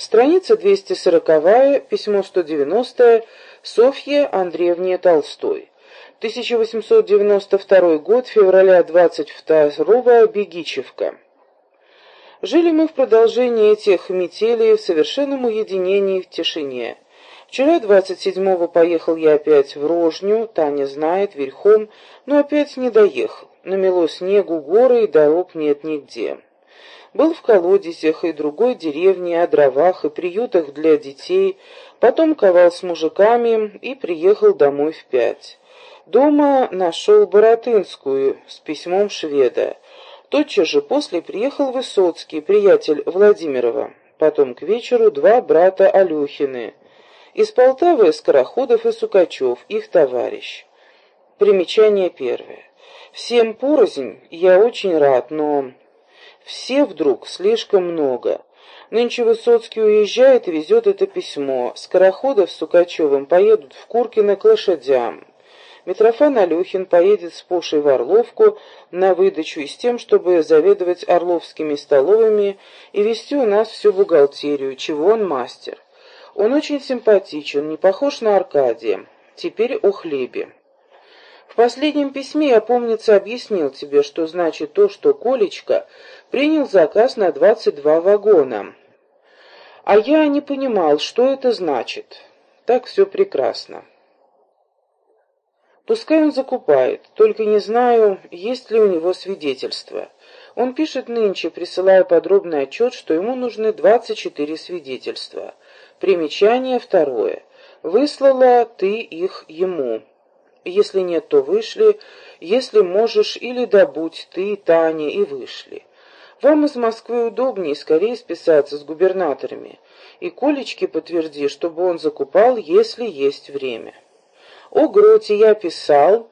Страница 240, письмо 190, Софье Андреевне Толстой. 1892 год, февраля 22 Бегичевка. Жили мы в продолжении этих метелей в совершенном уединении в тишине. Вчера, 27-го, поехал я опять в Рожню, Таня знает, верхом, но опять не доехал. Намело снегу, горы и дорог нет нигде. Был в колодезях и другой деревне, о дровах и приютах для детей, потом ковал с мужиками и приехал домой в пять. Дома нашел Боротынскую с письмом шведа. Тотчас же после приехал Высоцкий, приятель Владимирова. Потом к вечеру два брата Алюхины. Из Полтавы Скороходов и Сукачев, их товарищ. Примечание первое. Всем порознь я очень рад, но все вдруг слишком много. Нынче Высоцкий уезжает и везет это письмо. Скороходов с Сукачевым поедут в Куркино к лошадям. Митрофан Алюхин поедет с Пушей в Орловку на выдачу и с тем, чтобы заведовать орловскими столовыми и вести у нас всю бухгалтерию, чего он мастер. Он очень симпатичен, не похож на Аркадия. Теперь о хлебе. В последнем письме я, помнится, объяснил тебе, что значит то, что Колечка принял заказ на 22 вагона. А я не понимал, что это значит. Так все прекрасно. Пускай он закупает, только не знаю, есть ли у него свидетельства. Он пишет нынче, присылая подробный отчет, что ему нужны 24 свидетельства. Примечание второе. Выслала ты их ему. Если нет, то вышли. Если можешь, или добудь ты, Таня, и вышли. Вам из Москвы удобнее скорее списаться с губернаторами. И Колечке подтверди, чтобы он закупал, если есть время. О Гроте я писал,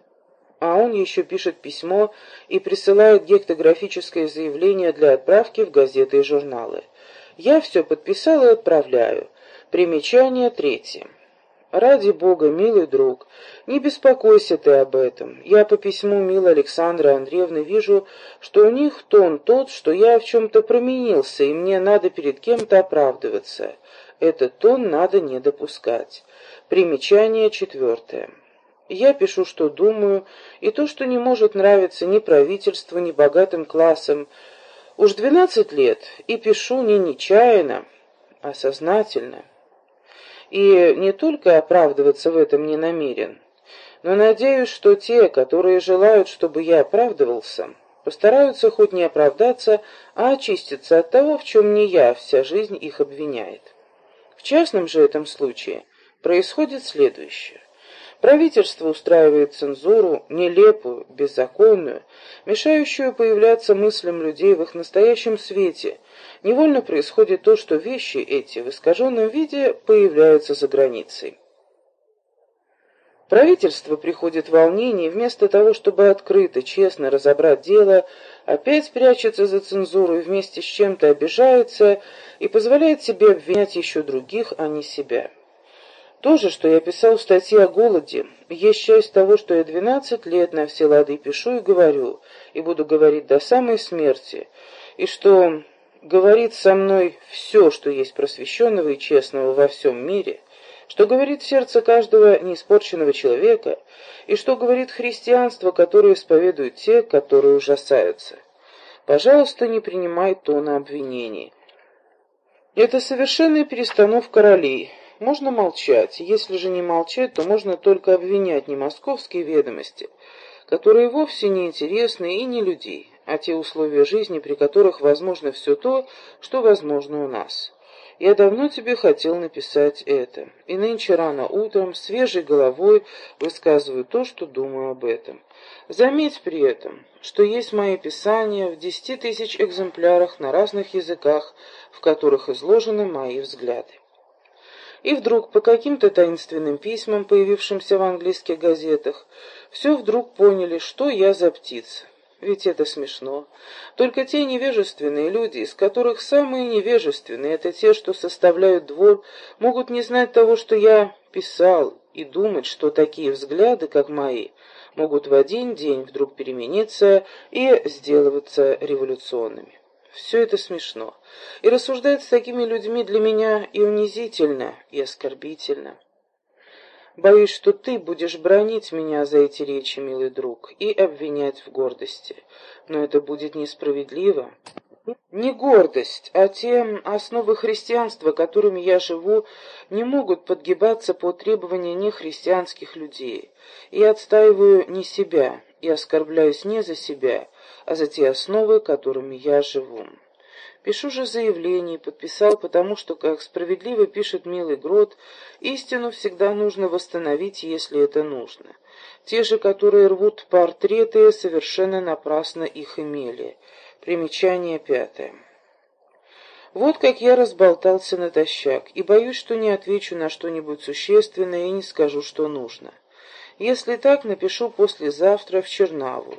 а он еще пишет письмо и присылает гектографическое заявление для отправки в газеты и журналы. Я все подписал и отправляю. Примечание третье. Ради Бога, милый друг, не беспокойся ты об этом. Я по письму милой Александры Андреевны вижу, что у них тон тот, что я в чем-то променился, и мне надо перед кем-то оправдываться. Этот тон надо не допускать. Примечание четвертое. Я пишу, что думаю, и то, что не может нравиться ни правительству, ни богатым классам. Уж двенадцать лет, и пишу не нечаянно, а сознательно и не только оправдываться в этом не намерен, но надеюсь, что те, которые желают, чтобы я оправдывался, постараются хоть не оправдаться, а очиститься от того, в чем не я, вся жизнь их обвиняет. В частном же этом случае происходит следующее. Правительство устраивает цензуру, нелепую, беззаконную, мешающую появляться мыслям людей в их настоящем свете. Невольно происходит то, что вещи эти в искаженном виде появляются за границей. Правительство приходит в волнение, вместо того, чтобы открыто, честно разобрать дело, опять прячется за цензуру и вместе с чем-то обижается и позволяет себе обвинять еще других, а не себя. То же, что я писал в статье о голоде, есть часть того, что я 12 лет на все лады пишу и говорю, и буду говорить до самой смерти, и что говорит со мной все, что есть просвещенного и честного во всем мире, что говорит сердце каждого неиспорченного человека, и что говорит христианство, которое исповедуют те, которые ужасаются. Пожалуйста, не принимай тона обвинений. Это совершенная перестановка ролей, можно молчать. Если же не молчать, то можно только обвинять не московские ведомости, которые вовсе не интересны и не людей, а те условия жизни, при которых возможно все то, что возможно у нас. Я давно тебе хотел написать это, и нынче рано утром, свежей головой, высказываю то, что думаю об этом. Заметь при этом, что есть мои писания в десяти тысяч экземплярах на разных языках, в которых изложены мои взгляды и вдруг по каким-то таинственным письмам, появившимся в английских газетах, все вдруг поняли, что я за птица. Ведь это смешно. Только те невежественные люди, из которых самые невежественные, это те, что составляют двор, могут не знать того, что я писал, и думать, что такие взгляды, как мои, могут в один день вдруг перемениться и сделываться революционными. Все это смешно. И рассуждать с такими людьми для меня и унизительно, и оскорбительно. Боюсь, что ты будешь бронить меня за эти речи, милый друг, и обвинять в гордости. Но это будет несправедливо. Не гордость, а те основы христианства, которыми я живу, не могут подгибаться под требования нехристианских людей. И отстаиваю не себя, и оскорбляюсь не за себя, а за те основы, которыми я живу. Пишу же заявление, подписал, потому что, как справедливо пишет милый Грот, истину всегда нужно восстановить, если это нужно. Те же, которые рвут портреты, совершенно напрасно их имели. Примечание пятое. Вот как я разболтался натощак, и боюсь, что не отвечу на что-нибудь существенное и не скажу, что нужно. Если так, напишу послезавтра в Чернаву.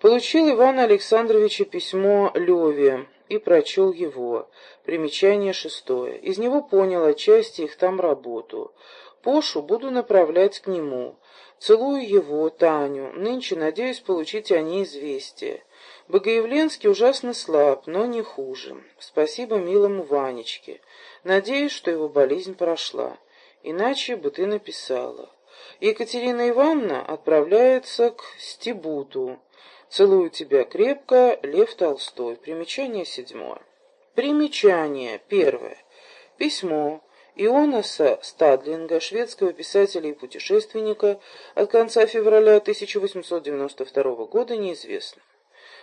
Получил Иван Александровича письмо Леве и прочел его. Примечание шестое. Из него понял отчасти их там работу. Пошу буду направлять к нему. Целую его, Таню. Нынче надеюсь получить о ней известие. Богоявленский ужасно слаб, но не хуже. Спасибо милому Ванечке. Надеюсь, что его болезнь прошла. Иначе бы ты написала. Екатерина Ивановна отправляется к Стебуту. Целую тебя крепко, Лев Толстой. Примечание седьмое. Примечание первое. Письмо Ионаса Стадлинга, шведского писателя и путешественника, от конца февраля 1892 года неизвестно.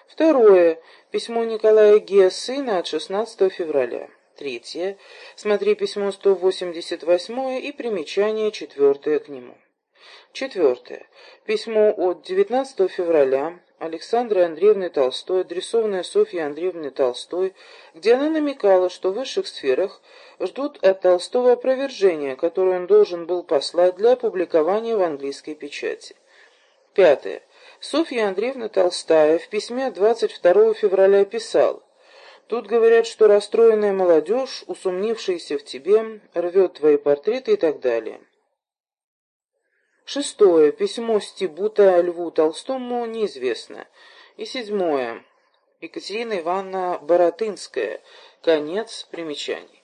Второе. Письмо Николая Гея, сына, от 16 февраля. Третье. Смотри письмо 188 и примечание четвертое к нему. Четвертое. Письмо от 19 февраля Александры Андреевны Толстой, адресованное Софье Андреевне Толстой, где она намекала, что в высших сферах ждут от Толстого опровержения, которое он должен был послать для опубликования в английской печати. Пятое. Софья Андреевна Толстая в письме 22 февраля писала, «Тут говорят, что расстроенная молодежь, усомнившаяся в тебе, рвет твои портреты и так далее». Шестое. Письмо Стебута Льву Толстому неизвестно. И седьмое. Екатерина Ивановна Боротынская. Конец примечаний.